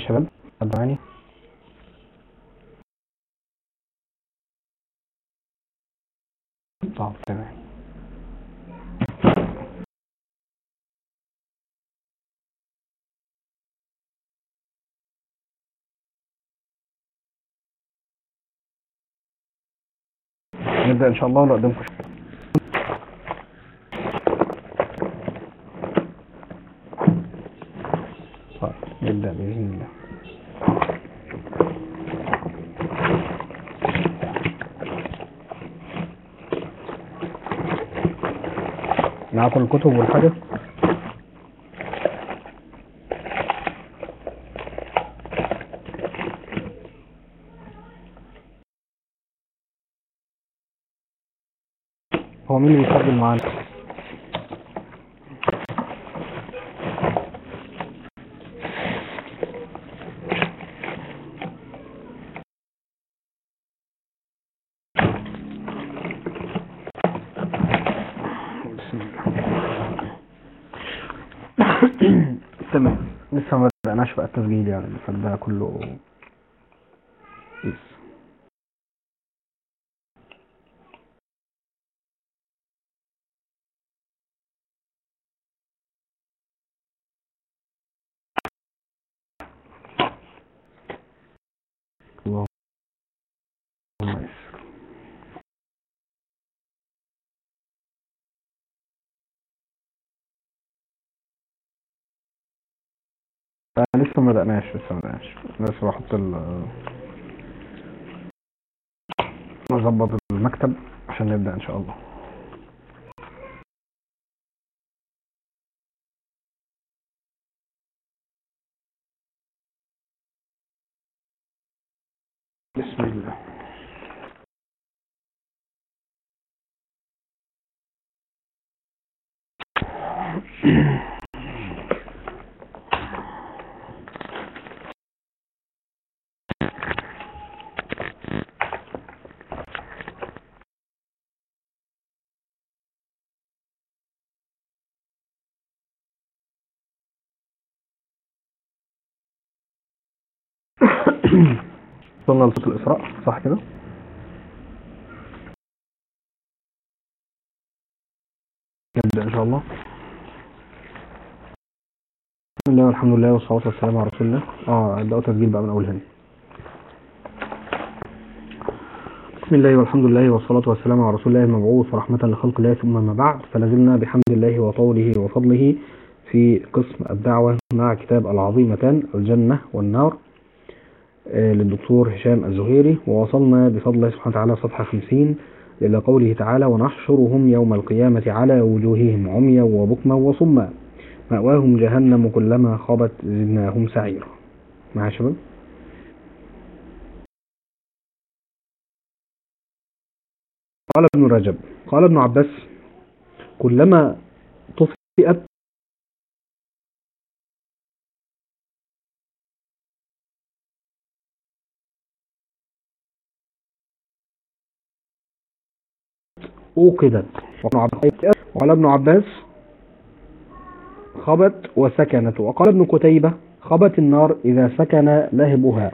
شباب سامعني طب تمام. نبدأ إن شاء الله ولا نبدأ بإذن الله. معاكم الكتب والحاجة هو مين اللي بيسجل معانا؟ تمام. لسه ما بدأناش بقى التسجيل يعني فده كله يس آه، لسه ما بدأناش لسه ما بدأناش لسه بحط ال نظبط المكتب عشان نبدأ إن شاء الله. بسم الله. وصلنا لصوت الإسراء صح كده؟ نبدأ إن شاء الله. بسم الله والحمد لله والصلاة والسلام على رسول الله. آه ابدأوا تسجيل بقى من أول هنا بسم الله والحمد لله والصلاة والسلام على رسول الله المبعوث رحمة لخلق الله ثم ما بعد. فلازلنا بحمد الله وطوله وفضله في قسم الدعوة مع كتاب العظيمتان الجنة والنار. للدكتور هشام الزهيري ووصلنا بفضل الله سبحانه وتعالى صفحة 50 إلى قوله تعالى ونحشرهم يوم القيامة على وجوههم عميا وبكما وصما. مأواهم جهنم كلما خابت زدناهم سعيرا. يا شباب؟ قال ابن رجب قال ابن عباس كلما طفئت أوقدت. وقال ابن عباس خبت وسكنت. وقال ابن كتيبة خبت النار إذا سكن لهبها.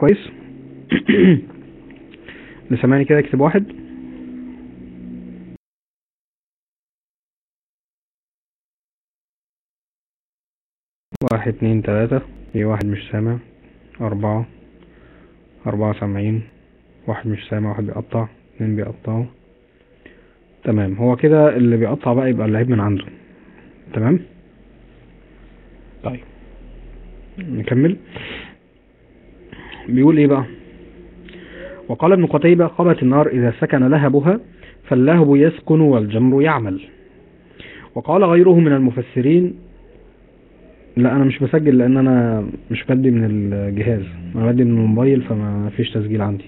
كويس. اللي سامعني كده يكتب واحد. واحد اتنين تلاتة. في واحد مش سامع. أربعة. أربعة سامعين. واحد مش سامع واحد بيقطع. اتنين بيقطعوا. تمام. هو كده اللي بيقطع بقى يبقى اللعيب من عنده. تمام؟ طيب. نكمل. بيقول إيه بقى؟ وقال ابن قتيبة قامت النار إذا سكن لهبها فاللهب يسكن والجمر يعمل. وقال غيره من المفسرين لا أنا مش بسجل لأن أنا مش بدي من الجهاز. أنا بدي من الموبايل فما فيش تسجيل عندي.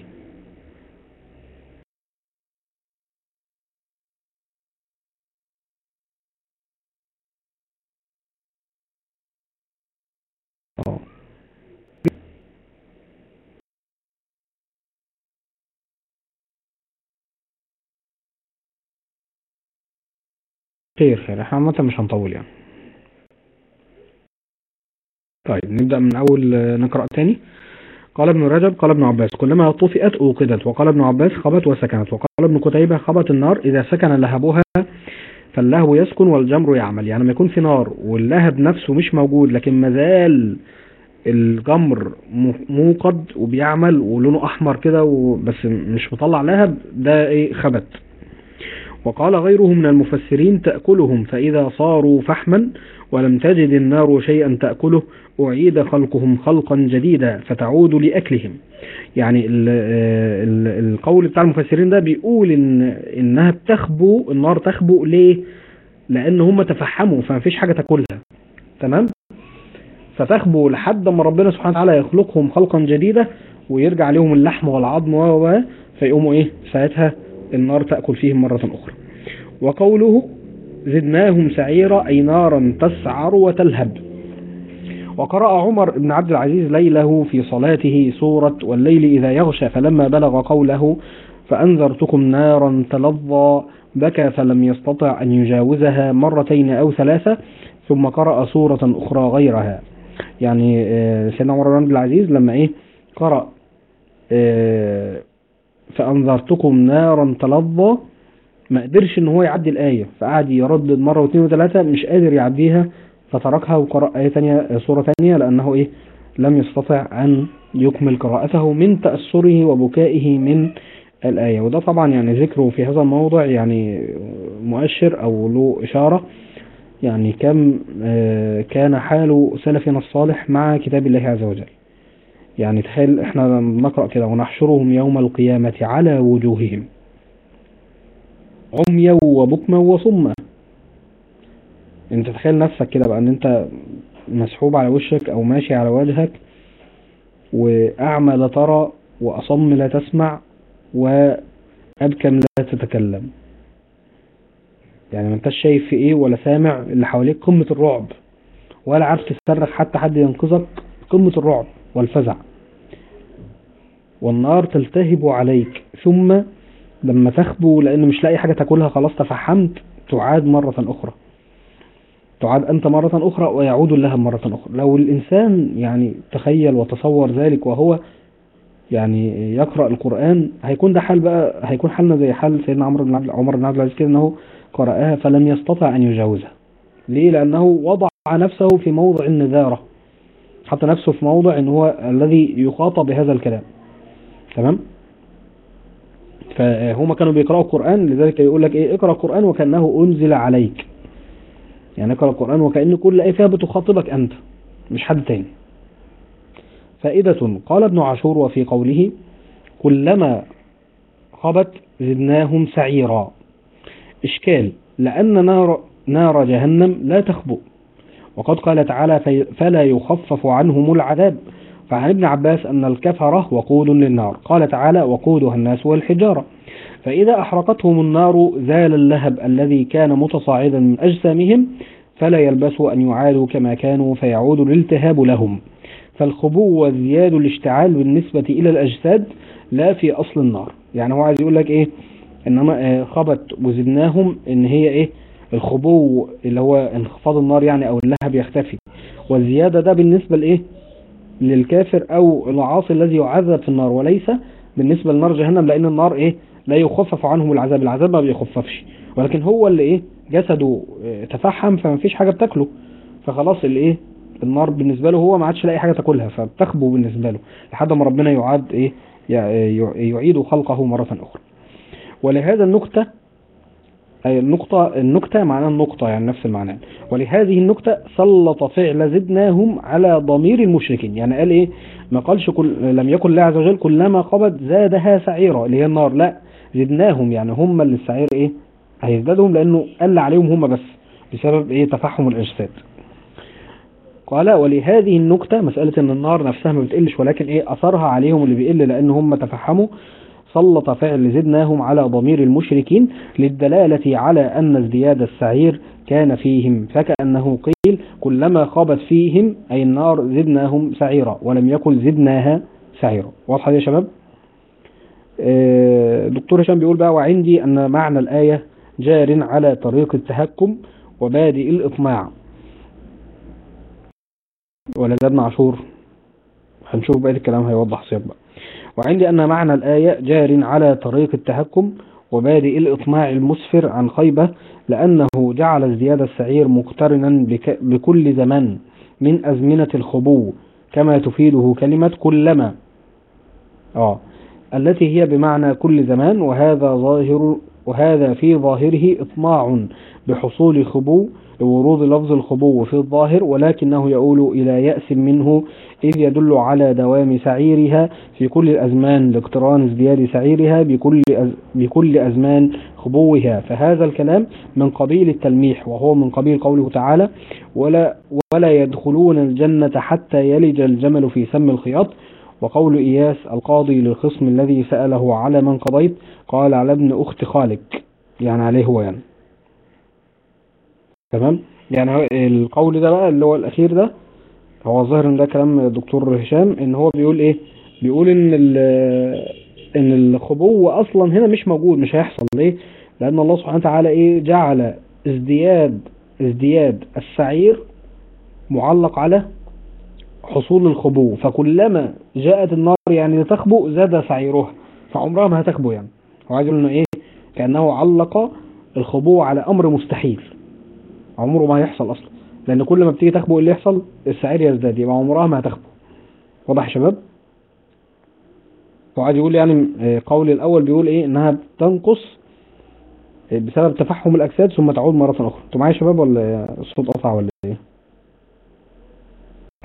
آه خير خير. إحنا عامة مش هنطول يعني. طيب نبدأ من أول آه، نقرأ تاني قال ابن رجب قال ابن عباس كلما طفئت أوقدت. وقال ابن عباس خبت وسكنت. وقال ابن قتيبة خبت النار إذا سكن لهبها فاللهب يسكن والجمر يعمل. يعني لما يكون في نار واللهب نفسه مش موجود لكن مازال الجمر موقد وبيعمل ولونه أحمر كده بس مش مطلع لهب ده إيه خبت. وقال غيره من المفسرين تأكلهم فإذا صاروا فحما ولم تجد النار شيئا تأكله أعيد خلقهم خلقا جديدا فتعود لأكلهم يعني ال ال القول بتاع المفسرين ده بيقول إن إنها بتخبو النار تخبو ليه؟ لأن هم تفحموا فما فيش حاجة تأكلها تمام؟ فتخبو لحد ما ربنا سبحانه وتعالى يخلقهم خلقا جديدا ويرجع لهم اللحم والعظم و فيقوموا إيه ساعتها النار تأكل فيهم مرة أخرى. وقوله زدناهم سعيرا أي نارا تسعر وتلهب. وقرأ عمر بن عبد العزيز ليله في صلاته سورة والليل إذا يغشى فلما بلغ قوله فأنذرتكم نارا تلظى بكى فلم يستطع أن يجاوزها مرتين أو ثلاثة ثم قرأ سورة أخرى غيرها. يعني آه، سيدنا عمر بن عبد العزيز لما إيه؟ قرأ آه، فأنذرتكم نارا تلظى. ما قدرش إن هو يعدي الآية. فقعد يردد مرة واثنين وثلاثة مش قادر يعديها. فتركها وقرأ آية تانية سورة تانية لأنه إيه؟ لم يستطع أن يكمل قراءته من تأثره وبكائه من الآية. وده طبعا يعني ذكره في هذا الموضع يعني مؤشر أو له إشارة. يعني كم آه، كان حال سلفنا الصالح مع كتاب الله عز وجل. يعني تخيل إحنا نقرأ كده ونحشرهم يوم القيامة على وجوههم. عميا وبكما وصما. أنت تخيل نفسك كده بقى إن أنت مسحوب على وشك أو ماشي على وجهك وأعمى لا ترى وأصم لا تسمع وأبكم لا تتكلم. يعني ما أنتش شايف في إيه ولا سامع اللي حواليك قمة الرعب ولا عارف تصرخ حتى حد ينقذك قمة الرعب والفزع. والنار تلتهب عليك. ثم لما تخبو لأن مش لاقي حاجة تاكلها خلاص تفحمت تعاد مرة أخرى. تعاد أنت مرة أخرى ويعود اللهب مرة أخرى. لو الإنسان يعني تخيل وتصور ذلك وهو يعني يقرأ القرآن هيكون ده حال بقى هيكون حالنا زي حال سيدنا عمرو بن عمر بن عبد العزيز كده انه قرأها فلم يستطع أن يجاوزها. ليه؟ لأنه وضع نفسه في موضع النذارة. حط نفسه في موضع إن هو الذي يخاطب بهذا الكلام. تمام؟ فهم كانوا بيقرأوا القرآن لذلك يقول لك إيه؟ اقرأ القرآن وكأنه أنزل عليك. يعني اقرأ القرآن وكأن كل آية فيها بتخاطبك أنت مش حد تاني. فائدة قال ابن عاشور وفي قوله كلما خبت زدناهم سعيرا. إشكال لأن نار, نار جهنم لا تخبؤ وقد قال تعالى فلا يخفف عنهم العذاب. فعن ابن عباس أن الكفرة وقود للنار. قال تعالى وقودها الناس والحجارة. فإذا أحرقتهم النار زال اللهب الذي كان متصاعدا من أجسامهم فلا يلبثوا أن يعادوا كما كانوا فيعود الالتهاب لهم. فالخبو وازدياد الاشتعال بالنسبة إلى الأجساد لا في أصل النار. يعني هو عايز يقول لك إيه؟ إنما آه، خبت وزدناهم إن هي إيه؟ الخبو اللي هو انخفاض النار يعني أو اللهب يختفي. والزيادة ده بالنسبة لإيه؟ للكافر أو العاصي الذي يعذب في النار وليس بالنسبة لنار جهنم لأن النار إيه؟ لا يخفف عنهم العذاب العذاب ما بيخففش. ولكن هو اللي إيه؟ جسده آه، تفحم فما فيش حاجة بتاكله. فخلاص اللي إيه؟ النار بالنسبة له هو ما عادش لاقي حاجة تاكلها فبتخبو بالنسبة له لحد ما ربنا يعاد يع- يعيد خلقه مرة أخرى. ولهذا النكتة أي النقطة النكتة معناها النقطة يعني نفس المعنى. ولهذه النكتة سلط فعل زدناهم على ضمير المشركين. يعني قال إيه؟ ما قالش كل لم يكن الله عز وجل كلما قبض زادها سعيرا اللي هي النار. لا زدناهم. يعني هم اللي السعير إيه؟ هيزدادهم لأنه قل عليهم هم بس بسبب إيه؟ تفحم الاجساد قال ولهذه النكتة مسألة إن النار نفسها ما بتقلش ولكن إيه؟ أثرها عليهم اللي بيقل لأن هم تفحموا. سلط فعل زدناهم على ضمير المشركين للدلالة على أن ازدياد السعير كان فيهم. فكأنه قيل كلما خابت فيهم أي النار زدناهم سعيرا ولم يكن زدناها سعيرا. واضحة يا شباب؟ آه، دكتور هشام بيقول بقى وعندي أن معنى الآية جار على طريق التهكم وبادئ الإطماع. ولا ده ابن عاشور هنشوف بقية الكلام هيوضح سياق بقى. وعندي أن معنى الآية جار على طريق التهكم وبادئ الإطماع المسفر عن خيبة لأنه جعل ازدياد السعير مقترنا بك بكل زمان من أزمنة الخبو كما تفيده كلمة كلما. آه. التي هي بمعنى كل زمان وهذا ظاهر وهذا في ظاهره إطماع بحصول خبو لورود لفظ الخبو في الظاهر ولكنه يؤول إلى يأس منه إذ يدل على دوام سعيرها في كل الأزمان لاقتران ازدياد سعيرها بكل أز بكل أزمان خبوها. فهذا الكلام من قبيل التلميح وهو من قبيل قوله تعالى ولا ولا يدخلون الجنة حتى يلج الجمل في سم الخياط وقول إياس القاضي للخصم الذي سأله على من قضيت؟ قال على ابن أخت خالك يعني عليه هو يعني. تمام؟ يعني هو القول ده بقى اللي هو الأخير ده هو ظاهر إن ده كلام الدكتور هشام إن هو بيقول إيه؟ بيقول إن إن الخبو أصلا هنا مش موجود مش هيحصل. ليه؟ لأن الله سبحانه وتعالى إيه؟ جعل ازدياد ازدياد السعير معلق على حصول الخبو فكلما جاءت النار يعني لتخبو زاد سعيرها. فعمرها ما هتخبو يعني. هو عايز إنه إيه؟ كأنه علق الخبو على أمر مستحيل. عمره ما هيحصل أصلا. لأن كل ما بتيجي تخبو اللي يحصل السعير يزداد يبقى عمرها ما هتخبو واضح يا شباب؟ وعايز يقول يعني قول الأول بيقول إيه؟ إنها بتنقص بسبب تفحم الأجساد ثم تعود مرة أخرى. أنتوا معايا يا شباب ولا الصوت قطع ولا إيه؟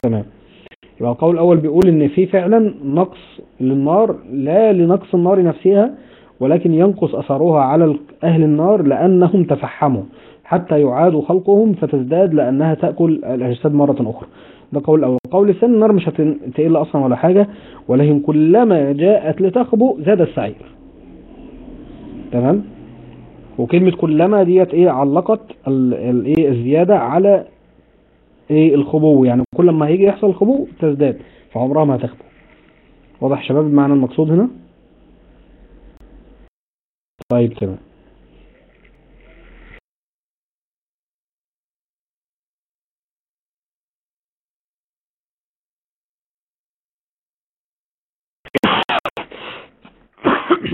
تمام. يبقى القول الأول بيقول إن في فعلا نقص للنار لا لنقص النار نفسها ولكن ينقص أثرها على أهل النار لأنهم تفحموا. حتى يعاد خلقهم فتزداد لأنها تأكل الأجساد مرة أخرى. ده قول الأول قول الثاني النار مش هتقل أصلا ولا حاجة ولكن كلما جاءت لتخبو زاد السعير. تمام؟ وكلمة كلما ديت إيه؟ علقت الايه الزيادة على إيه؟ الخبو. يعني كل ما هيجي يحصل خبو تزداد فعمرها ما هتخبو. واضح شباب المعنى المقصود هنا؟ طيب تمام.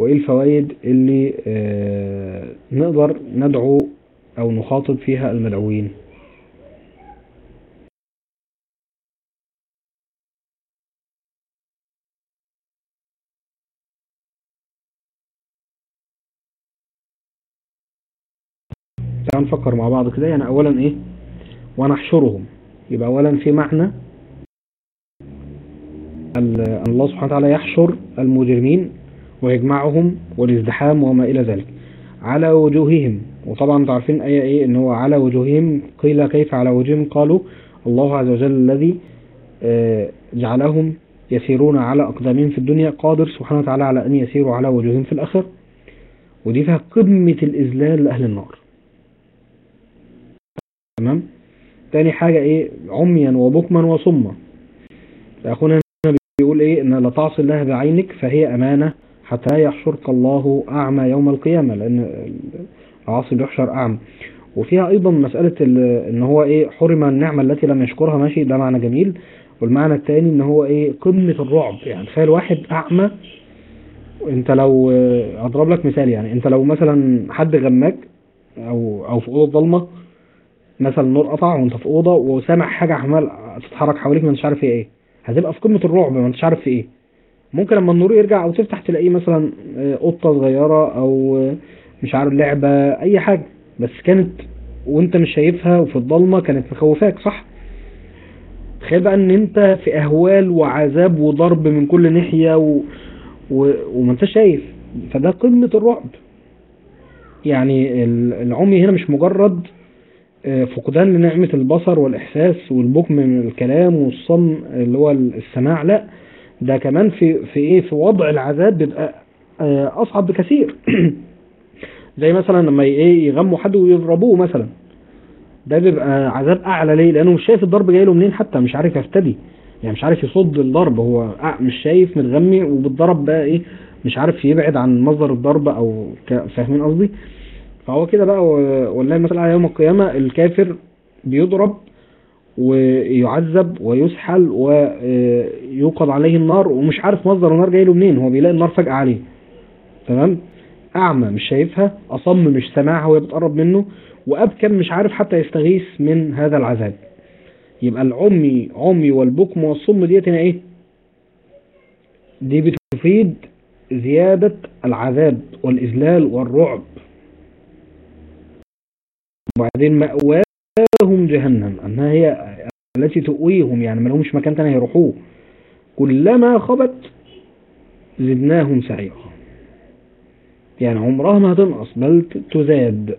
وإيه الفوائد اللي آه نقدر ندعو أو نخاطب فيها المدعوين؟ تعالوا نفكر مع بعض كده. يعني اولا إيه؟ ونحشرهم. يبقى اولا في معنى الله سبحانه وتعالى يحشر المجرمين ويجمعهم والازدحام وما إلى ذلك. على وجوههم. وطبعا أنتوا عارفين آية إيه إن هو على وجوههم. قيل كيف على وجوههم؟ قالوا الله عز وجل الذي جعلهم يسيرون على أقدامهم في الدنيا قادر سبحانه وتعالى على أن يسيروا على وجوههم في الآخر ودي فيها قمة الإذلال لأهل النار. تمام؟ تاني حاجة إيه؟ عميا وبكما وصما. أخونا بيقول إيه؟ إن لا تعصي الله بعينك فهي أمانة حتى يحشرك الله أعمى يوم القيامة لأن العاصي بيحشر أعمى. وفيها أيضا مسألة إن هو إيه؟ حرم النعمة التي لم يشكرها. ماشي ده معنى جميل. والمعنى الثاني إن هو إيه؟ قمة الرعب. يعني تخيل واحد أعمى أنت لو أضرب لك مثال يعني أنت لو مثلا حد غماك أو أو في أوضة ضلمة مثلا النور قطع وأنت في أوضة وسامع حاجة عمال تتحرك حواليك ما انتش عارف هي إيه. هتبقى في قمة الرعب ما انتش عارف في إيه. ممكن لما النور يرجع أو تفتح تلاقيه مثلا قطة صغيرة أو مش عارف لعبة اي حاجة. بس كانت وانت مش شايفها وفي الضلمة كانت مخوفاك صح؟ تخيل بقى ان انت في اهوال وعذاب وضرب من كل ناحية و... و... وما انت شايف. فده قمة الرعب. يعني ال- العمي هنا مش مجرد آه، فقدان لنعمة البصر والإحساس والبكم من الكلام والصم اللي هو السماع لا ده كمان في في إيه؟ في وضع العذاب بيبقى آه، أصعب بكثير. زي مثلا لما إيه يغموا حد ويضربوه مثلا. ده بيبقى عذاب أعلى ليه؟ لأنه مش شايف الضرب جاي له منين حتى مش عارف يفتدي. يعني مش عارف يصد الضرب هو مش شايف متغمي وبالضرب بقى إيه؟ مش عارف يبعد عن مصدر الضرب ك- فاهمين قصدي؟ فهو كده بقى والله مثلا على يوم القيامة الكافر بيضرب ويعذب ويسحل ويوقد عليه النار ومش عارف مصدر النار جاي له منين هو بيلاقي النار فجأة عليه. تمام؟ أعمى مش شايفها أصم مش سامعها وهي بتقرب منه وأبكم مش عارف حتى يستغيث من هذا العذاب. يبقى العمي عمي والبكم والصم ديت هنا إيه؟ دي بتفيد زيادة العذاب والإذلال والرعب. وبعدين مأواهم جهنم أنها هي التي تؤويهم يعني ما لهمش مكان تاني يروحوه كلما خبت زدناهم سعيرا. يعني عمرها ما هتنقص بل تزاد.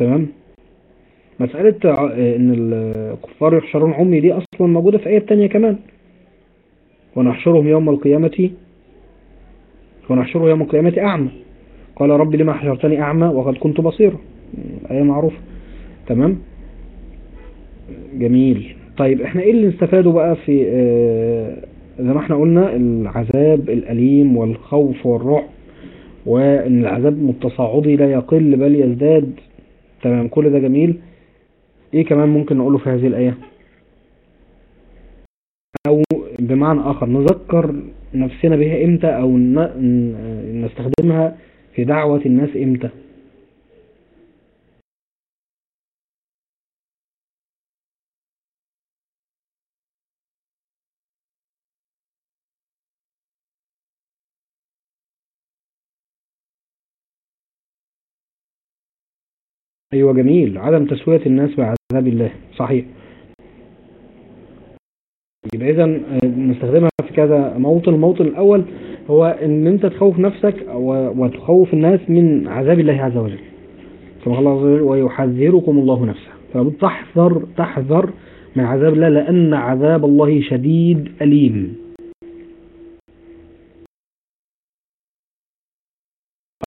تمام؟ مسألة إن الكفار يحشرون عمي دي أصلا موجودة في آية تانية كمان. ونحشرهم يوم القيامة ونحشره يوم القيامة أعمى. قال رب لما حشرتني أعمى وقد كنت بصيرا. آية معروفة. تمام؟ جميل. طيب إحنا إيه اللي نستفاده بقى في آه، زي ما إحنا قلنا العذاب الأليم والخوف والرعب وإن العذاب متصاعدي لا يقل بل يزداد. تمام كل ده جميل. إيه كمان ممكن نقوله في هذه الآية؟ أو بمعنى آخر نذكر نفسنا بها إمتى أو نستخدمها في دعوة الناس إمتى؟ أيوه جميل عدم تسوية الناس بعذاب الله صحيح. يبقى اذا نستخدمها في كذا موطن. الموطن الأول هو إن أنت تخوف نفسك وتخوف الناس من عذاب الله عز وجل. كما قال الله عز وجل ويحذركم الله نفسه. فبتحذر تحذر من عذاب الله لأن عذاب الله شديد أليم.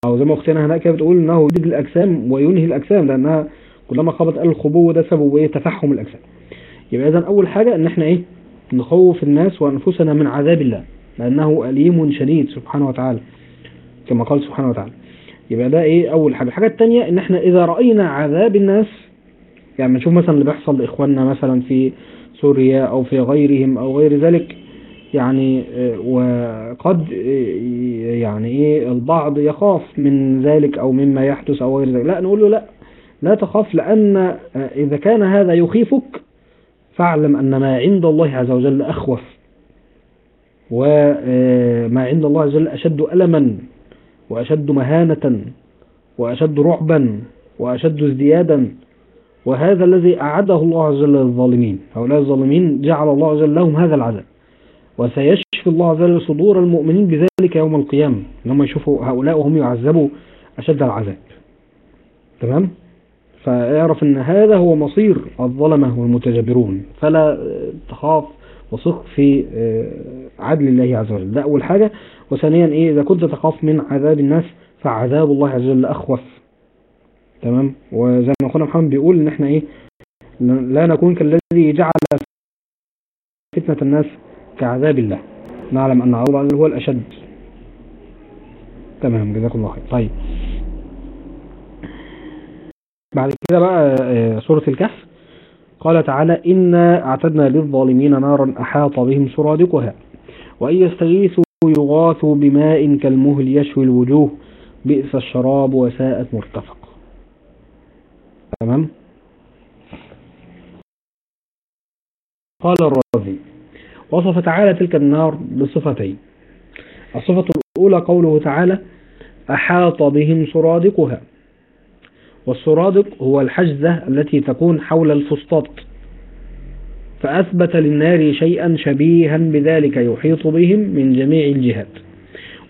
أو زي ما أختنا هناك بتقول انه يجد الأجسام وينهي الأجسام لأنها كلما خبط الخبو ده سبب إيه؟ تفحم الأجسام. يبقى اذا أول حاجة إن إحنا إيه؟ نخوف الناس وأنفسنا من عذاب الله. لأنه أليم شديد سبحانه وتعالى كما قال سبحانه وتعالى. يبقى ده إيه؟ أول حاجة. الحاجة الثانية إن إحنا إذا رأينا عذاب الناس يعني نشوف مثلا اللي بيحصل لإخواننا مثلا في سوريا أو في غيرهم أو غير ذلك يعني آه، وقد آه، يعني إيه؟ البعض يخاف من ذلك أو مما يحدث أو غير ذلك. لا نقول له لا. لا تخاف لأن آه، إذا كان هذا يخيفك فاعلم أن ما عند الله عز وجل أخوف. وما عند الله عز وجل أشد ألما وأشد مهانة وأشد رعبا وأشد ازديادا وهذا الذي أعده الله عز وجل للظالمين. هؤلاء الظالمين جعل الله عز وجل لهم هذا العذاب. وسيشفي الله عز وجل صدور المؤمنين بذلك يوم القيامة. لما يشوفوا هؤلاء وهم يعذبوا أشد العذاب. تمام؟ فاعرف أن هذا هو مصير الظلمة والمتجبرون. فلا تخاف وثق في آه، عدل الله عز وجل. ده أول حاجة. وثانيا إيه؟ إذا كنت تخاف من عذاب الناس فعذاب الله عز وجل أخوف تمام؟ وزي ما أخونا محمد بيقول إن إحنا إيه؟ لا نكون كالذي جعل فتنة الناس كعذاب الله. نعلم أن عذاب الله هو الأشد. تمام. جزاكم الله خير. طيب. بعد كده بقى آه، سورة الكهف. قال تعالى إنا أعتدنا للظالمين نارا أحاط بهم سرادقها وإن يستغيثوا يغاثوا بماء كالمهل يشوي الوجوه بئس الشراب وساءت مرتفق. تمام؟ قال الرازي وصف تعالى تلك النار بصفتين. الصفة الأولى قوله تعالى أحاط بهم سرادقها. والسرادق هو الحجزة التي تكون حول الفسطاط. فأثبت للنار شيئا شبيها بذلك يحيط بهم من جميع الجهات.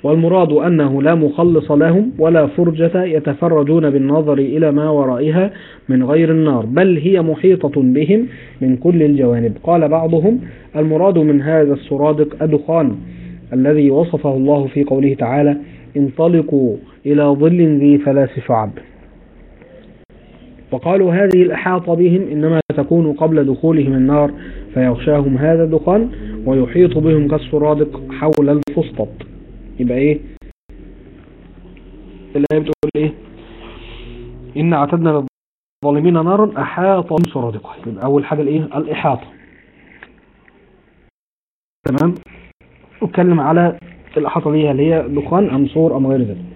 والمراد أنه لا مخلص لهم ولا فرجة يتفرجون بالنظر إلى ما ورائها من غير النار بل هي محيطة بهم من كل الجوانب. قال بعضهم المراد من هذا السرادق الدخان الذي وصفه الله في قوله تعالى انطلقوا إلى ظل ذي ثلاث شعب. وقالوا هذه الإحاطة بهم إنما تكون قبل دخولهم النار فيغشاهم هذا الدخان ويحيط بهم كالسرادق حول الفسطط. يبقى إيه؟ الآية بتقول إيه؟ إن أعتدنا للظالمين نارا أحاط بهم سرادقها يبقى أول حاجة الإيه؟ الإحاطة. تمام؟ نتكلم على الإحاطة دي هل هي دخان أم صور أم غير ذلك؟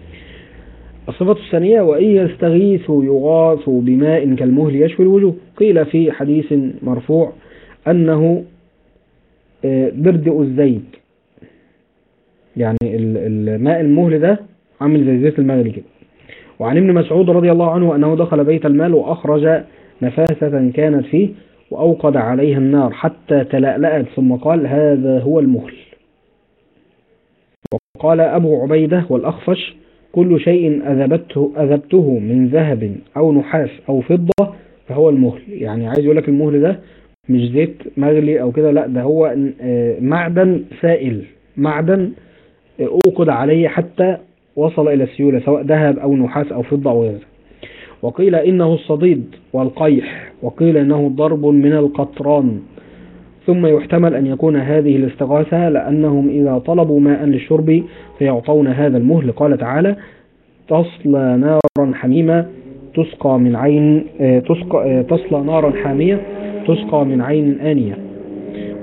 الصفة الثانية وإن يستغيثوا يغاثوا بماء كالمهل يشوي الوجوه. قيل في حديث مرفوع أنه آه، بردء الزيت. يعني ال- الماء المهل ده عامل زي زيت المغلي كده. وعن ابن مسعود رضي الله عنه أنه دخل بيت المال وأخرج نفاسة كانت فيه وأوقد عليها النار حتى تلألأت ثم قال هذا هو المهل. وقال أبو عبيدة والأخفش كل شيء أذبته, أذبته من ذهب أو نحاس أو فضة فهو المهل. يعني عايز يقول لك المهل ده مش زيت مغلي أو كده لا ده هو آه، معدن سائل. معدن آه، أوقد عليه حتى وصل إلى السيولة سواء ذهب أو نحاس أو فضة أو غيره. وقيل إنه الصديد والقيح وقيل إنه ضرب من القطران. ثم يحتمل أن يكون هذه الاستغاثة لأنهم إذا طلبوا ماء للشرب فيعطون هذا المهل. قال تعالى تصلى نارا حميمة تسقى من عين آه، تسقى آه، تصلى نارا حامية تسقى من عين آنية.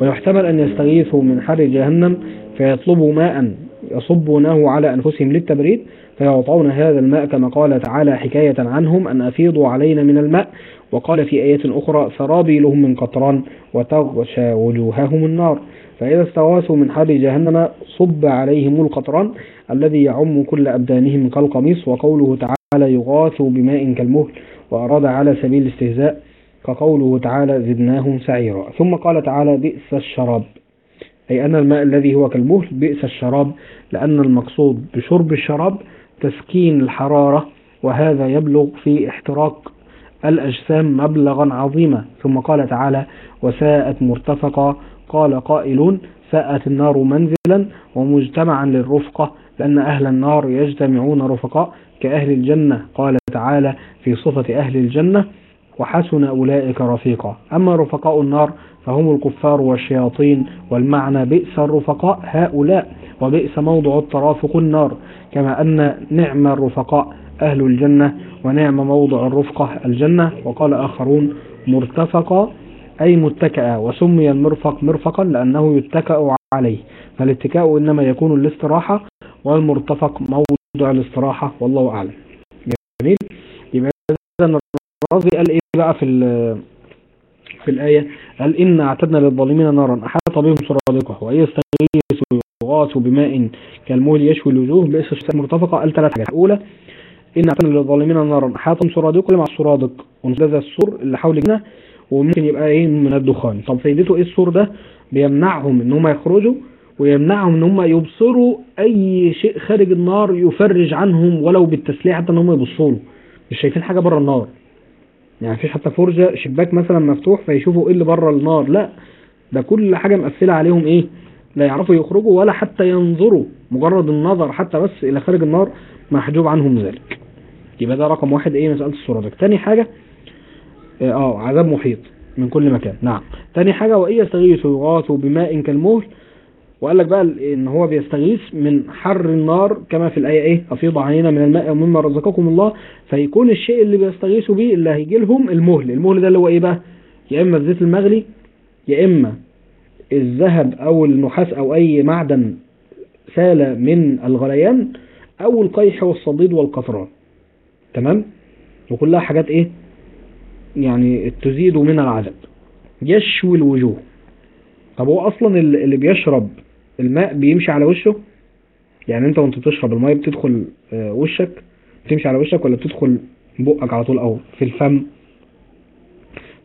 ويحتمل أن يستغيثوا من حر جهنم فيطلبوا ماء يصبونه على أنفسهم للتبريد فيعطون هذا الماء كما قال تعالى حكاية عنهم أن أفيضوا علينا من الماء. وقال في آية أخرى سرابيلهم من قطران وتغشى وجوههم النار. فإذا استغاثوا من حر جهنم صب عليهم القطران الذي يعم كل أبدانهم كالقميص وقوله تعالى يغاثوا بماء كالمهل وأراد على سبيل الاستهزاء كقوله تعالى زدناهم سعيرا. ثم قال تعالى بئس الشراب. أي أن الماء الذي هو كالمهل بئس الشراب لأن المقصود بشرب الشراب تسكين الحرارة وهذا يبلغ في احتراق الأجسام مبلغا عظيما. ثم قال تعالى وساءت مرتفقة. قال قائلون ساءت النار منزلا ومجتمعا للرفقة لأن أهل النار يجتمعون رفقاء كأهل الجنة. قال تعالى في صفة أهل الجنة وحسن أولئك رفيقا. أما رفقاء النار فهم الكفار والشياطين والمعنى بئس الرفقاء هؤلاء وبئس موضع الترافق النار كما أن نعم الرفقاء أهل الجنة ونعم موضع الرفقة الجنة وقال آخرون مرتفقا أي متكئا وسمي المرفق مرفقا لأنه يتكأ عليه فالاتكاء إنما يكون الاستراحة والمرتفق موضع الاستراحة والله أعلم. جميل. يبقى الرازي قال إيه بقى في في الآية قال إن أعتدنا للظالمين نارا أحاط بهم سرادقها وإن يستغيثوا يغاثوا بماء كالمهل يشوي الوجوه بئس الشتاء مرتفقة قال ثلاث حاجات. الأولى إن أعتدنا للظالمين نارا أحاط بهم سرادقها مع السرادق. ونفذ السور اللي حول الجنة وممكن يبقى إيه من الدخان. طب فايدته إيه السور ده؟ بيمنعهم إن هم يخرجوا ويمنعهم إن هم يبصروا أي شيء خارج النار يفرج عنهم ولو بالتسليح حتى إن هم يبصوا له. مش شايفين حاجة بره النار. يعني مفيش حتى فرجة شباك مثلا مفتوح فيشوفوا إيه اللي بره النار. لا ده كل حاجة مقفلة عليهم إيه؟ لا يعرفوا يخرجوا ولا حتى ينظروا مجرد النظر حتى بس إلى خارج النار محجوب عنهم ذلك. يبقى ده رقم واحد إيه؟ مسألة السرادق تاني حاجة آه عذاب محيط من كل مكان. نعم. تاني حاجة وإن يستغيثوا يغاثوا بماء كالمهل وقال لك بقى إن هو بيستغيث من حر النار كما في الآية إيه؟ أفيض علينا من الماء ومما رزقكم الله. فيكون الشيء اللي بيستغيثوا بيه اللي هيجي لهم المهل. المهل ده اللي هو إيه بقى؟ يا إما الزيت المغلي يا إما الذهب أو النحاس أو أي معدن سال من الغليان أو القيح والصديد والقطران. تمام؟ وكلها حاجات إيه؟ يعني تزيد من العذاب. يشوي الوجوه. طب هو أصلا اللي بيشرب الماء بيمشي على وشه. يعني انت وانت بتشرب الماء بتدخل وشك. بتمشي على وشك ولا بتدخل بقك على طول أو في الفم؟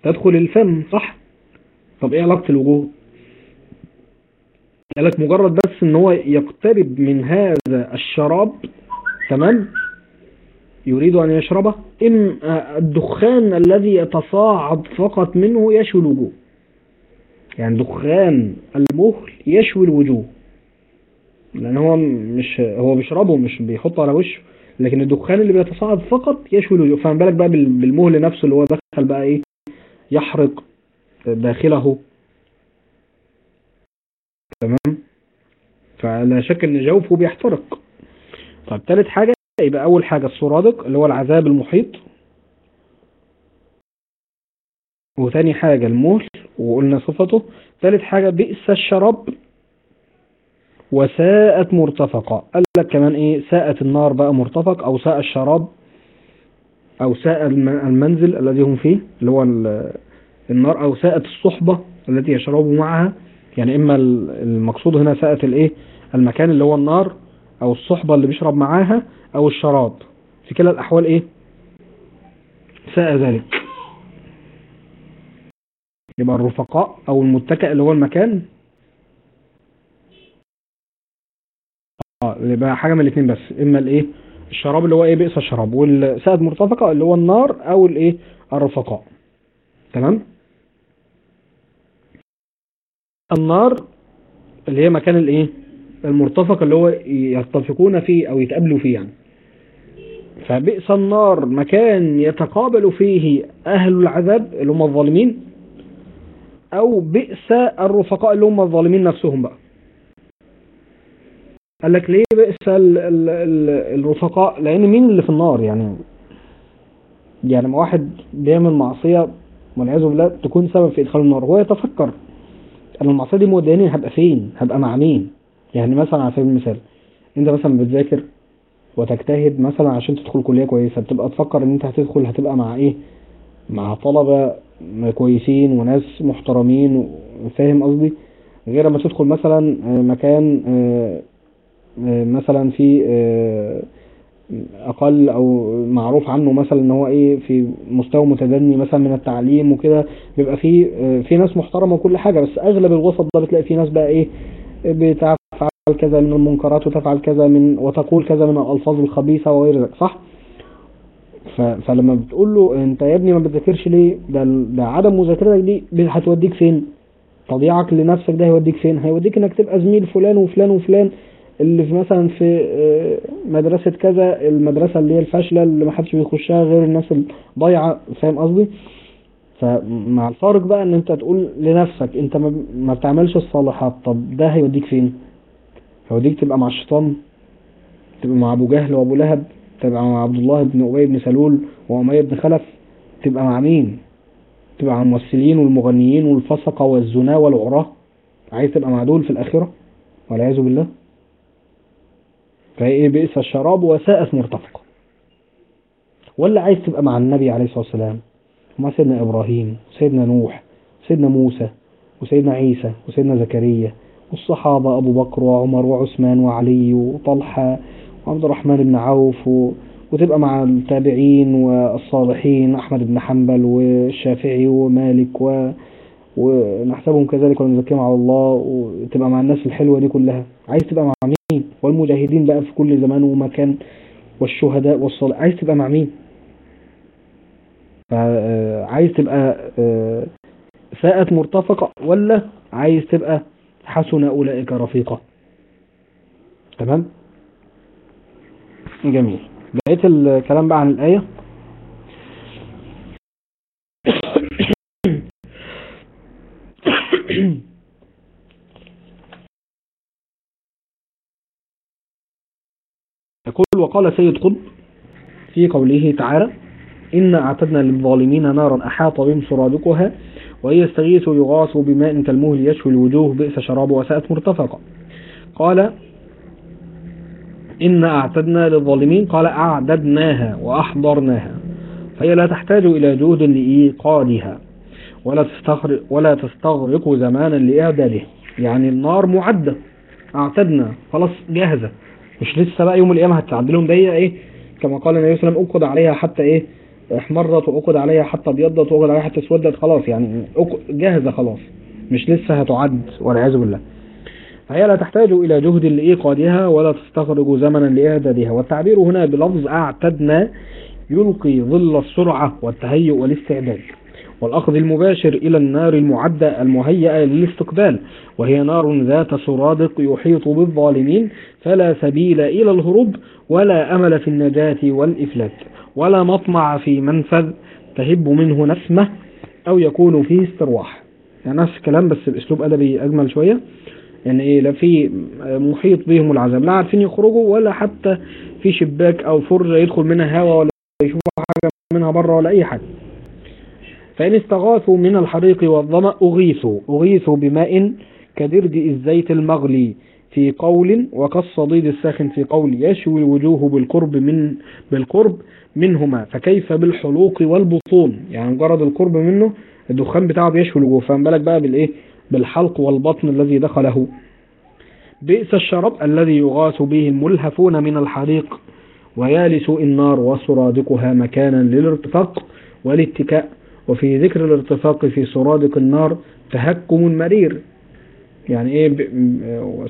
تدخل الفم صح؟ طب إيه علاقة الوجوه قال لك مجرد بس إن هو يقترب من هذا الشراب تمام؟ يريد أن يشربه. ام الدخان الذي يتصاعد فقط منه يشوي الوجوه يعني دخان المهل يشوي الوجوه. لأن هو مش هو بيشربه مش بيحطه على وشه. لكن الدخان اللي بيتصاعد فقط يشوي الوجوه. فما بالك بقى بال- بالمهل نفسه اللي هو دخل بقى إيه؟ يحرق داخله. تمام؟ فلا شك إن جوفه بيحترق. طيب ثالث حاجة يبقى أول حاجة السرادق اللي هو العذاب المحيط. وثاني حاجة المهل وقلنا صفته. ثالث حاجة بئس الشراب وساءت مرتفقة. قال لك كمان إيه؟ ساءت النار بقى مرتفق أو ساء الشراب أو ساء الم- المنزل الذي هم فيه اللي هو ال- النار أو ساءت الصحبة التي يشربوا معها. يعني إما ال- المقصود هنا ساءت الإيه؟ المكان اللي هو النار أو الصحبة اللي بيشرب معاها أو الشراب. في كلا الأحوال إيه؟ ساء ذلك. يبقى الرفقاء أو المتكئ اللي هو المكان. آه يبقى حاجة من الاثنين بس. إما الإيه؟ الشراب اللي هو إيه؟ بئس الشراب. والسائد مرتفقه اللي هو النار أو الإيه؟ الرفقاء. تمام؟ النار اللي هي مكان الإيه؟ المرتفق اللي هو يتفقون فيه أو يتقابلوا فيه يعني. فبئس النار مكان يتقابل فيه أهل العذاب اللي هم الظالمين. أو بئس الرفقاء اللي هم الظالمين نفسهم بقى. قال لك ليه بئس ال ال ال الرفقاء؟ لأن مين اللي في النار يعني؟ يعني ما واحد بيعمل معصية والعياذ بالله تكون سبب في إدخال النار هو يتفكر أنا المعصية دي موداني هبقى فين؟ هبقى مع مين؟ يعني مثلا على سبيل المثال أنت مثلا بتذاكر وتجتهد مثلا عشان تدخل كلية كويسة بتبقى تفكر إن أنت هتدخل هتبقى مع إيه؟ مع طلبة كويسين وناس محترمين فاهم قصدي غير لما تدخل مثلا آه، مكان آه، آه، مثلا في أقل أو معروف عنه مثلا إن هو إيه في مستوى متدني مثلا من التعليم وكده بيبقى في في ناس محترمة وكل حاجة بس أغلب الوسط ده بتلاقي في ناس بقى إيه بتفعل كذا من المنكرات وتفعل كذا من وتقول كذا من الألفاظ الخبيثة وغير ذلك صح. فلما بتقول له انت يا ابني ما بتذاكرش ليه؟ ده, ده عدم مذاكرتك دي هتوديك فين؟ تضييعك لنفسك ده هيوديك فين؟ هيوديك انك تبقى زميل فلان وفلان وفلان اللي في مثلا في آه، مدرسة كذا المدرسة اللي هي الفاشلة اللي ما حدش بيخشها غير الناس الضايعة فاهم قصدي؟ فمع الفارق بقى إن أنت تقول لنفسك أنت ما ما بتعملش الصالحات طب ده هيوديك فين؟ هيوديك تبقى مع الشيطان تبقى مع أبو جهل وأبو لهب تبقى مع عبد الله بن أبي بن سلول واميه بن خلف تبقى مع مين؟ تبقى مع الممثلين والمغنيين والفسقة والزنا والعراة. عايز تبقى مع دول في الآخرة؟ والعياذ بالله. فهي إيه؟ بئس الشراب وساءت مرتفقه ولا عايز تبقى مع النبي عليه الصلاة والسلام؟ ومع سيدنا إبراهيم وسيدنا نوح وسيدنا موسى وسيدنا عيسى وسيدنا زكريا والصحابة أبو بكر وعمر وعثمان وعلي وطلحة وعبد الرحمن بن عوف و... وتبقى مع التابعين والصالحين أحمد بن حنبل والشافعي ومالك و... ونحسبهم كذلك ونزكيهم على الله وتبقى مع الناس الحلوة دي كلها. عايز تبقى مع مين؟ والمجاهدين بقى في كل زمان ومكان والشهداء والصالح عايز تبقى مع مين؟ عايز تبقى ساءت مرتفقة ولا عايز تبقى حسن أولئك رفيقا تمام؟ جميل. بقيت الكلام بقى عن الآية؟ يقول وقال سيد قطب في قوله تعالى إنا أعتدنا للظالمين نارا أحاط بهم سرادقها وإن يستغيثوا يغاثوا بماء كالمهل يشوي الوجوه بئس شرابه وساءت مرتفقا قال إن أعتدنا للظالمين. قال أعددناها وأحضرناها. فهي لا تحتاج إلى جهد لإيقادها. ولا تستغرق, ولا تستغرق زمانا لإعداده. يعني النار معدة. أعتدنا. خلاص جاهزة. مش لسه بقى يوم القيامة هتعدلهم دي إيه؟ كما قال النبي صلى الله عليه وسلم أوقد عليها حتى إيه؟ احمرت وأقد عليها حتى أبيضت وأقد عليها حتى أسودت. خلاص يعني جاهزة خلاص. مش لسه هتعد والعياذ بالله. فهي لا تحتاج إلى جهد لإيقادها ولا تستغرق زمنا لإعدادها. والتعبير هنا بلفظ أعتدنا يلقي ظل السرعة والتهيؤ والاستعداد والأخذ المباشر إلى النار المعدة المهيئة للاستقبال وهي نار ذات سرادق يحيط بالظالمين فلا سبيل إلى الهروب ولا أمل في النجاة والإفلات ولا مطمع في منفذ تهب منه نسمة أو يكون فيه استرواح. يعني نفس الكلام بس بأسلوب أدبي أجمل شوية. يعني إيه لا في محيط بهم العذاب لا عارفين يخرجوا ولا حتى في شباك أو فرجة يدخل منها هواء ولا يشوفوا حاجة منها بره ولا أي حاجة. فإن استغاثوا من الحريق والظمأ أغيثوا أغيثوا بماء كدرج الزيت المغلي في قول وكالصديد الساخن في قول يشوي الوجوه بالقرب من بالقرب منهما فكيف بالحلوق والبطون؟ يعني مجرد القرب منه الدخان بتاعه بيشوي الوجوه فما بالك بقى بالإيه؟ بالحلق والبطن الذي دخله. بئس الشراب الذي يغاث به الملهفون من الحريق ويالس النار وسرادقها مكانا للارتفاق والاتكاء. وفي ذكر الارتفاق في سرادق النار تهكم مرير. يعني إيه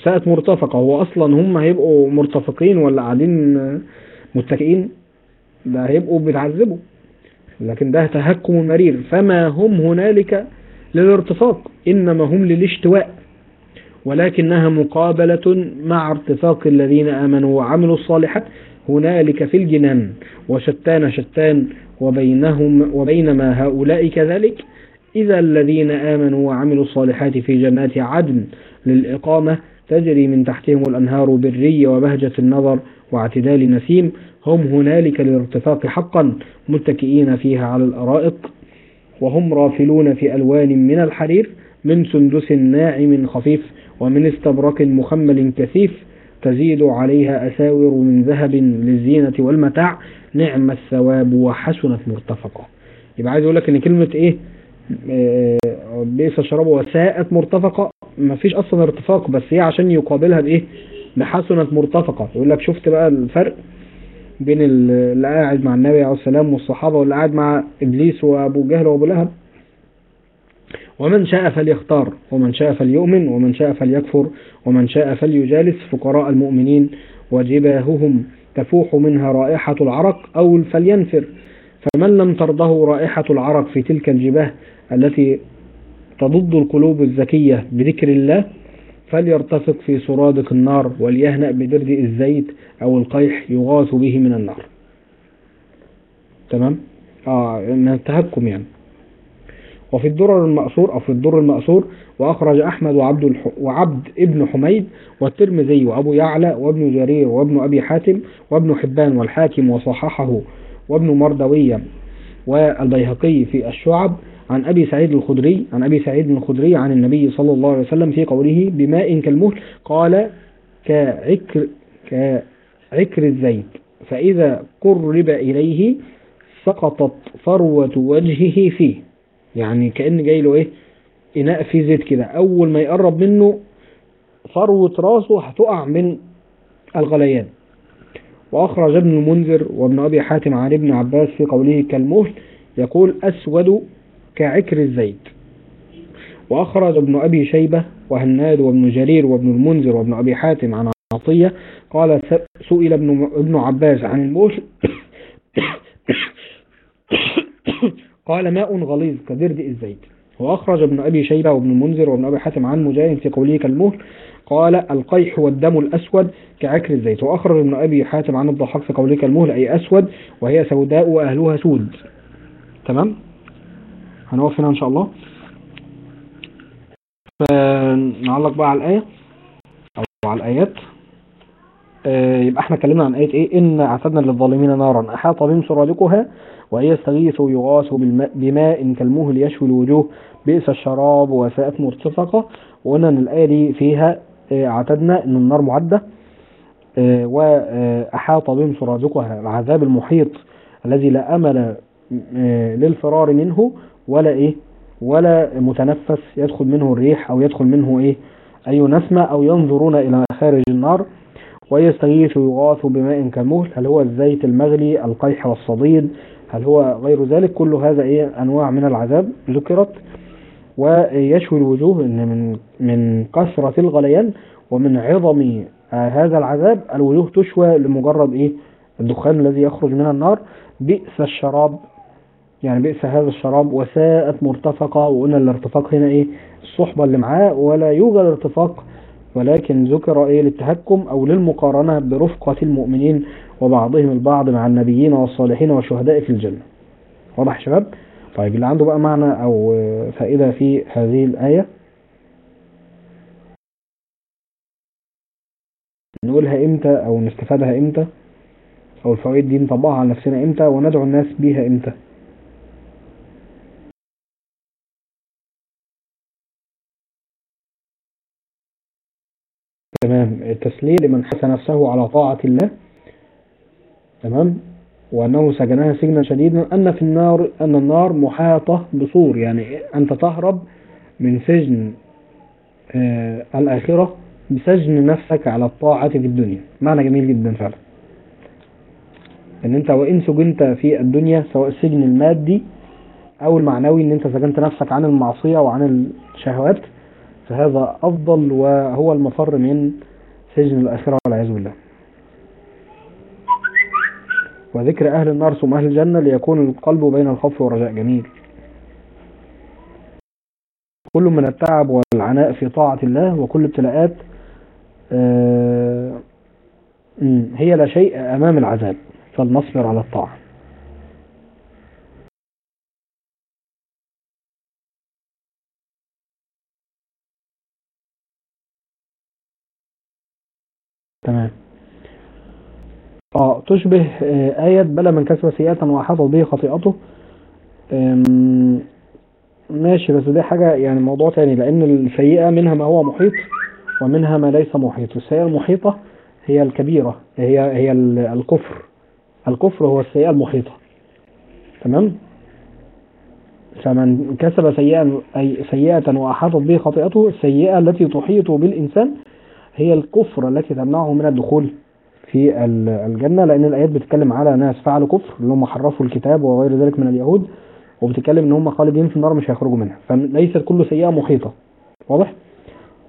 ساءت مرتفقة. هو أصلا هم هيبقوا مرتفقين ولا قاعدين متكئين؟ ده هيبقوا بيتعذبوا. لكن ده تهكم مرير. فما هم هنالك للارتفاق إنما هم للاشتواء ولكنها مقابلة مع ارتفاق الذين آمنوا وعملوا الصالحات هنالك في الجنان وشتان شتان وبينهم وبينما هؤلاء كذلك. إذا الذين آمنوا وعملوا الصالحات في جنات عدن للإقامة تجري من تحتهم الأنهار بالري وبهجة النظر واعتدال نسيم هم هنالك للارتفاق حقا متكئين فيها على الأرائق. وهم رافلون في ألوان من الحرير من سندس ناعم خفيف ومن استبرق مخمل كثيف تزيد عليها أساور من ذهب للزينة والمتاع. نعم الثواب وحسنت مرتفقة. يبقى عايز أقول لك إن كلمة إيه؟ آه، بئس الشراب وساءت مرتفقة. مفيش أصلا ارتفاق بس هي عشان يقابلها بإيه؟ بحسنت مرتفقة. يقول لك شفت بقى الفرق؟ بين ال- اللي قاعد مع النبي عليه السلام والصحابة واللي قاعد مع إبليس وأبو جهل وأبو لهب. ومن شاء فليختار ومن شاء فليؤمن ومن شاء فليكفر ومن شاء فليجالس فقراء المؤمنين. وجباههم تفوح منها رائحة العرق أو فلينفر. فمن لم ترضه رائحة العرق في تلك الجباه التي تضد القلوب الذكية بذكر الله فليرتفق في سرادق النار وليهنأ بدرد الزيت أو القيح يغاث به من النار. تمام؟ آه من التهكم يعني. وفي الدرر المأثور أو في الدر المأثور وأخرج أحمد وعبد, الح... وعبد ابن حميد والترمذي وأبو يعلى وابن جرير وابن أبي حاتم وابن حبان والحاكم وصححه وابن مردوية والبيهقي في الشعب عن أبي سعيد الخدري عن أبي سعيد الخدري عن النبي صلى الله عليه وسلم في قوله بماء كالمهل قال كعكر, كعكر الزيت فإذا قرب إليه سقطت فروة وجهه فيه. يعني كأن جاي له إيه؟ إناء فيه زيت كده. أول ما يقرب منه فروة راسه هتقع من الغليان. وأخرج ابن المنذر وابن أبي حاتم عن ابن عباس في قوله كالمهل يقول أسود كعكر الزيت. وأخرج ابن أبي شيبة وهناد وابن جرير وابن المنذر وابن أبي حاتم عن عطية. قال سئل ابن ابن عباس عن المهل قال ماء غليظ كدرد الزيت. وأخرج ابن أبي شيبة وابن المنذر وابن أبي حاتم عن مجاهد في قوله كالمهل قال القيح والدم الأسود كعكر الزيت. وأخرج ابن أبي حاتم عن الضحاك في قوله كالمهل أي أسود وهي سوداء وأهلها سود. تمام؟ هنوقف هنا إن شاء الله. فنعلق بقى على الآية. أو على الآيات. آه، يبقى إحنا اتكلمنا عن آية إيه؟ إن أعتدنا للظالمين نارا. أحاط بهم سرادقها وإن يستغيثوا يغاثوا بماء كالمهل يشوي الوجوه. بئس الشراب وساءت مرتفقة. وقلنا إن الآية دي فيها آه، اعتدنا إن النار معدة. آه، وأحاط بهم سرادقها. العذاب المحيط الذي لا آه، للفرار منه. ولا إيه؟ ولا متنفس يدخل منه الريح أو يدخل منه إيه؟ أي نسمة أو ينظرون إلى خارج النار ويستغيث يغاث بماء كالمهل. هل هو الزيت المغلي القيح والصديد؟ هل هو غير ذلك؟ كل هذا إيه؟ أنواع من العذاب ذكرت. ويشوي الوجوه إن من من كثرة الغليان ومن عظم آه، هذا العذاب الوجوه تشوى لمجرد إيه؟ الدخان الذي يخرج من النار. بئس الشراب. يعني بئس هذا الشراب وساءت مرتفقة وقلنا الارتفاق هنا إيه؟ الصحبة اللي معاه ولا يوجد ارتفاق ولكن ذكر إيه؟ للتهكم أو للمقارنة برفقة المؤمنين وبعضهم البعض مع النبيين والصالحين والشهداء في الجنة. واضح يا شباب؟ طيب اللي عنده بقى معنى أو فائدة في هذه الآية؟ نقولها إمتى أو نستفادها إمتى؟ أو الفوائد دي نطبقها على نفسنا إمتى وندعو الناس بيها إمتى؟ تمام التسليم لمن حس نفسه على طاعة الله. تمام؟ وأنه سجنها سجنا شديدا. أن في النار أن النار محاطة بسور يعني أنت تهرب من سجن آه الآخرة بسجن نفسك على الطاعة في الدنيا. معنى جميل جدا فعلا. إن أنت وإن سجنت في الدنيا سواء السجن المادي أو المعنوي إن أنت سجنت نفسك عن المعصية وعن الشهوات فهذا أفضل وهو المفر من سجن الاخرة والعياذ بالله. وذكر أهل النار ثم أهل الجنة ليكون القلب بين الخوف والرجاء. جميل. كل من التعب والعناء في طاعة الله وكل ابتلاءات آه، هي لا شيء أمام العذاب فلنصبر على الطاعة. تمام. آه تشبه آه، آية بلى من كسب سيئة وأحاطت به خطيئته. ماشي بس دي حاجة يعني موضوع تاني لأن السيئة منها ما هو محيط ومنها ما ليس محيط. السيئة المحيطة هي الكبيرة هي هي ال- الكفر. الكفر هو السيئة المحيطة. تمام؟ فمن كسب سيئة أي سيئة وأحاطت به خطيئته السيئة التي تحيط بالإنسان هي الكفر التي تمنعه من الدخول في ال- الجنة لأن الآيات بتتكلم على ناس فعلوا كفر اللي هم حرفوا الكتاب وغير ذلك من اليهود وبتتكلم إن هم خالدين في النار مش هيخرجوا منها. فليست كل سيئة محيطة. واضح؟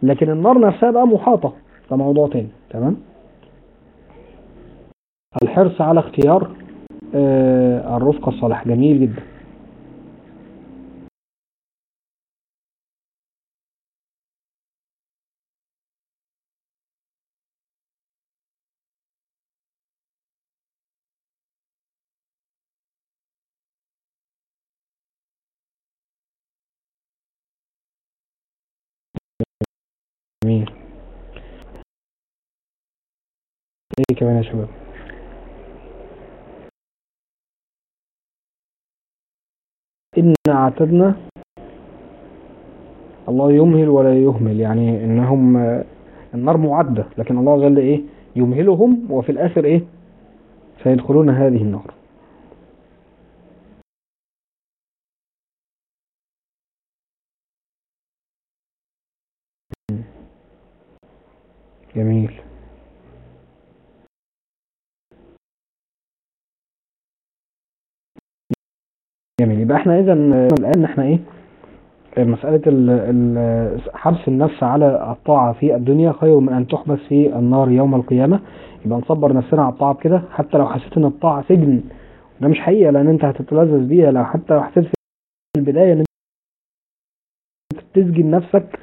لكن النار نفسها بقى محاطة. ده موضوع تاني. تمام؟ الحرص على اختيار آه، الرفقة الصالحة جميل جدا جميل إيه كمان يا شباب. إن اعتدنا. الله يمهل ولا يهمل يعني إنهم آه، النار معدة لكن الله جل إيه؟ يمهلهم وفي الآخر إيه؟ سيدخلون هذه النار. جميل. جميل. يبقى إحنا اذا الآن إحنا إيه؟ مسألة حبس النفس على الطاعة في الدنيا خير من أن تحبس في النار يوم القيامة. يبقى نصبر نفسنا على الطاعة كده حتى لو حسيت إن الطاعة سجن. ده مش حقيقة لأن أنت هتتلذذ بيها. لو حتى لو حسيت في البداية إن أنت تسجن نفسك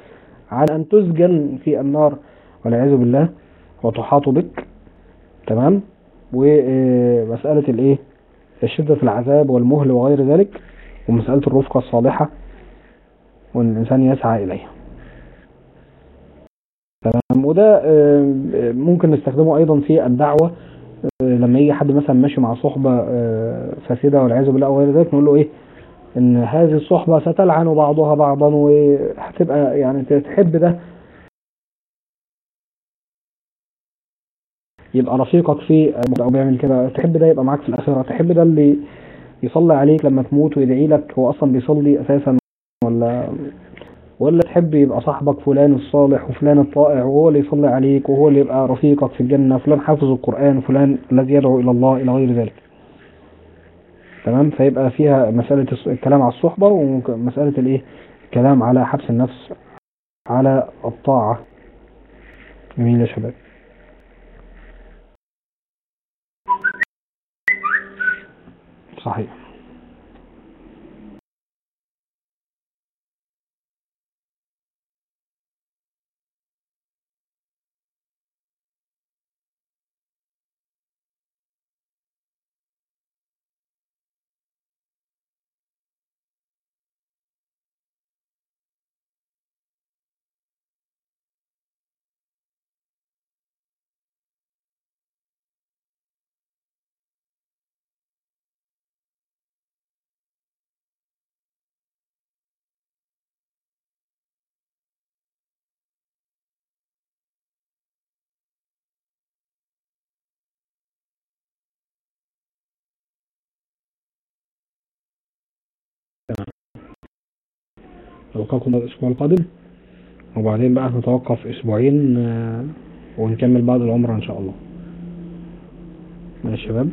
على أن تسجن في النار والعياذ بالله وتحاط بك. تمام؟ ومسألة الإيه؟ شدة العذاب والمهل وغير ذلك ومسألة الرفقة الصالحة وان الانسان يسعى إليها. تمام. وده آه، ممكن نستخدمه أيضا في الدعوة آه، لما يجي حد مثلا ماشي مع صحبة آه، فاسدة والعياذ بالله أو غير ذلك نقول له إيه؟ إن هذه الصحبة ستلعن بعضها بعضا وهتبقى يعني تحب ده يبقى رفيقك في أو بيعمل كده. تحب ده يبقى معاك في الآخرة. تحب ده اللي يصلي عليك لما تموت ويدعي لك هو أصلا بيصلي أساسا ولا ولا تحب يبقى صاحبك فلان الصالح وفلان الطائع وهو اللي يصلي عليك وهو اللي يبقى رفيقك في الجنة فلان حافظ القرآن وفلان الذي يدعو إلى الله إلى غير ذلك. تمام؟ فيبقى فيها مسألة الكلام على الصحبة ومسألة الإيه؟ الكلام على حبس النفس على الطاعة. جميل يا شباب. صحيح ألقاكم الأسبوع القادم. وبعدين بقى نتوقف أسبوعين آه، ونكمل بعد العمرة إن شاء الله. ماشي يا شباب.